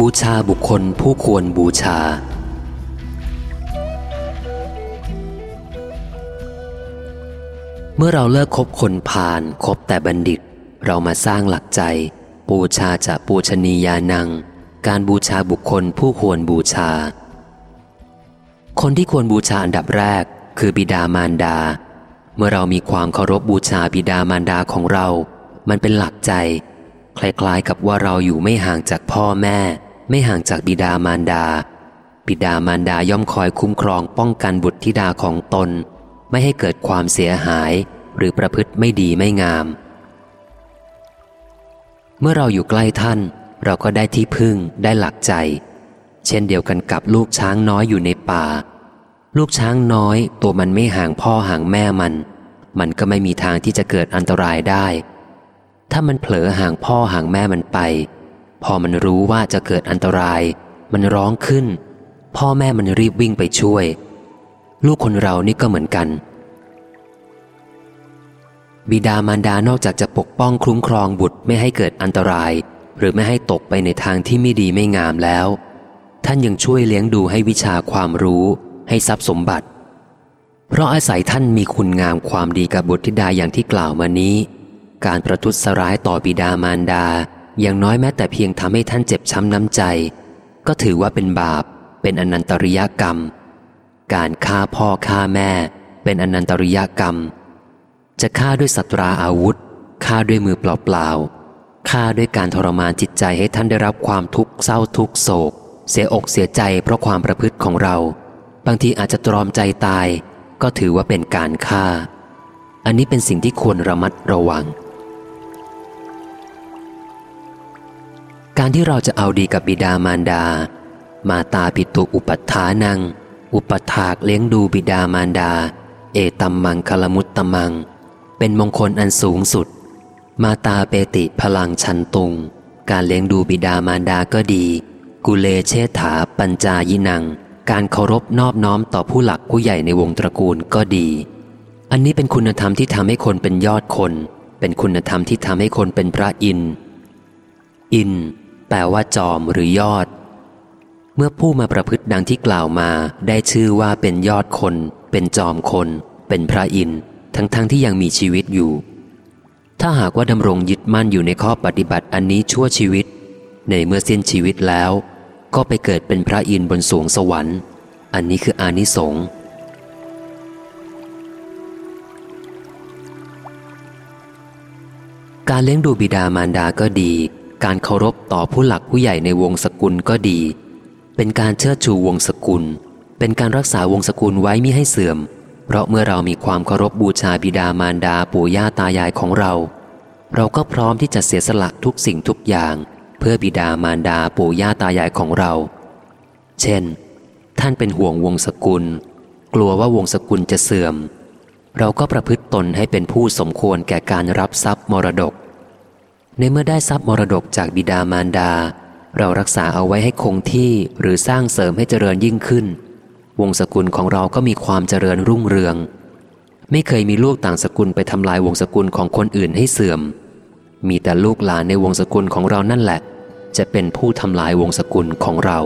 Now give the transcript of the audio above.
บูชาบุคคลผู้ควรบูชา เมื่อเราเลิกคบคนพาลคบแต่บัณฑิต เรามาสร้างหลักใจ บูชาจะปูชนียานัง การบูชาบุคคลผู้ควรบูชา คนที่ควรบูชาอันดับแรก คือบิดามารดา เมื่อเรามีความเคารพบูชาบิดามารดาของเรา มันเป็นหลักใจ คล้ายๆกับว่าเราอยู่ไม่ห่างจากพ่อแม่ ไม่ห่างจากบิดามารดา บิดามารดาย่อมคอยคุ้มครองป้องกันบุตรธิดาของตน ไม่ให้เกิดความเสียหายหรือประพฤติไม่ดีไม่งาม เมื่อเราอยู่ใกล้ท่าน เราก็ได้ที่พึ่งได้หลักใจ เช่นเดียวกันกับลูกช้างน้อยอยู่ในป่า ลูกช้างน้อยตัวมันไม่ห่างพ่อห่างแม่มัน มันก็ไม่มีทางที่จะเกิดอันตรายได้ ถ้ามันเผลอห่างพ่อห่างแม่มันไป พอมันรู้ว่าจะเกิดอันตราย มันร้องขึ้น พ่อแม่มันรีบวิ่งไปช่วย ลูกคนเรานี่ก็เหมือนกัน บิดามารดานอกจากจะปกป้องคุ้มครองบุตรไม่ให้เกิดอันตราย หรือไม่ให้ตกไปในทางที่ไม่ดีไม่งามแล้ว ท่านยังช่วยเลี้ยงดูให้วิชาความรู้ให้ทรัพย์สมบัติ เพราะอาศัยท่านมีคุณงามความดีกับบุตรธิดาอย่างที่กล่าวมานี้ การประทุษร้ายต่อบิดามารดา อย่างน้อยแม้แต่เพียงทำให้ท่านเจ็บช้ำน้ำใจ ก็ถือว่าเป็นบาป เป็นอนันตริยกรรม การฆ่าพ่อฆ่าแม่ เป็นอนันตริยกรรม จะฆ่าด้วยสัตราอาวุธฆ่าด้วยมือเปล่าๆฆ่าด้วยการทรมานจิตใจให้ท่านได้รับความทุกข์เศร้าทุกโศก เสียอกเสียใจเพราะความประพฤติของเรา บางทีอาจจะตรอมใจตาย ก็ถือว่าเป็นการฆ่าอันนี้เป็นสิ่งที่ควรระมัดระวัง การที่เราจะเอาดีกับบิดามารดา มาตาปิตุอุปัฏฐานัง อุปถากเลี้ยงดูบิดามารดา เอตัมมังคลมุตตมัง เป็นมงคลอันสูงสุด มาตาเปติพลังชันตุง การเลี้ยงดูบิดามารดาก็ดี กุเลเชษฐาปัญจายินัง การเคารพนอบน้อมต่อผู้หลักผู้ใหญ่ในวงตระกูลก็ดี อันนี้เป็นคุณธรรมที่ทำให้คนเป็นยอดคน เป็นคุณธรรมที่ทำให้คนเป็นพระอินทร์อิน แปลว่าจอมหรือยอด เมื่อผู้มาประพฤติดังที่กล่าวมาได้ชื่อว่าเป็นยอดคน เป็นจอมคน เป็นพระอินทร์ทั้งๆทที่ยังมีชีวิตอยู่ ถ้าหากว่าดำรงยึดมั่นอยู่ในข้อปฏิบัติอันนี้ชั่วชีวิต ในเมื่อสิ้นชีวิตแล้ว ก็ไปเกิดเป็นพระอินทร์บนสวงสวรรค์ อันนี้คืออานิสงส์การเลี้ยงดูบิดามารดาก็ดี การเคารพต่อผู้หลักผู้ใหญ่ในวงศกุลก็ดี เป็นการเชิดชูวงศกุล เป็นการรักษาวงศกุลไว้มิให้เสื่อม เพราะเมื่อเรามีความเคารพบูชาบิดามารดาปู่ย่าตายายของเรา เราก็พร้อมที่จะเสียสละทุกสิ่งทุกอย่าง เพื่อบิดามารดาปู่ย่าตายายของเรา เช่น ท่านเป็นห่วงวงศกุล กลัวว่าวงศกุลจะเสื่อม เราก็ประพฤติตนให้เป็นผู้สมควรแก่การรับทรัพย์มรดก ในเมื่อได้ทรัพย์มรดกจากบิดามารดา เรารักษาเอาไว้ให้คงที่หรือสร้างเสริมให้เจริญยิ่งขึ้น วงสกุลของเราก็มีความเจริญรุ่งเรือง ไม่เคยมีลูกต่างสกุลไปทำลายวงสกุลของคนอื่นให้เสื่อม มีแต่ลูกหลานในวงสกุลของเรานั่นแหละ จะเป็นผู้ทำลายวงสกุลของเรา